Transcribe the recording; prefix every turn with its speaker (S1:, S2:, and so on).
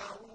S1: أو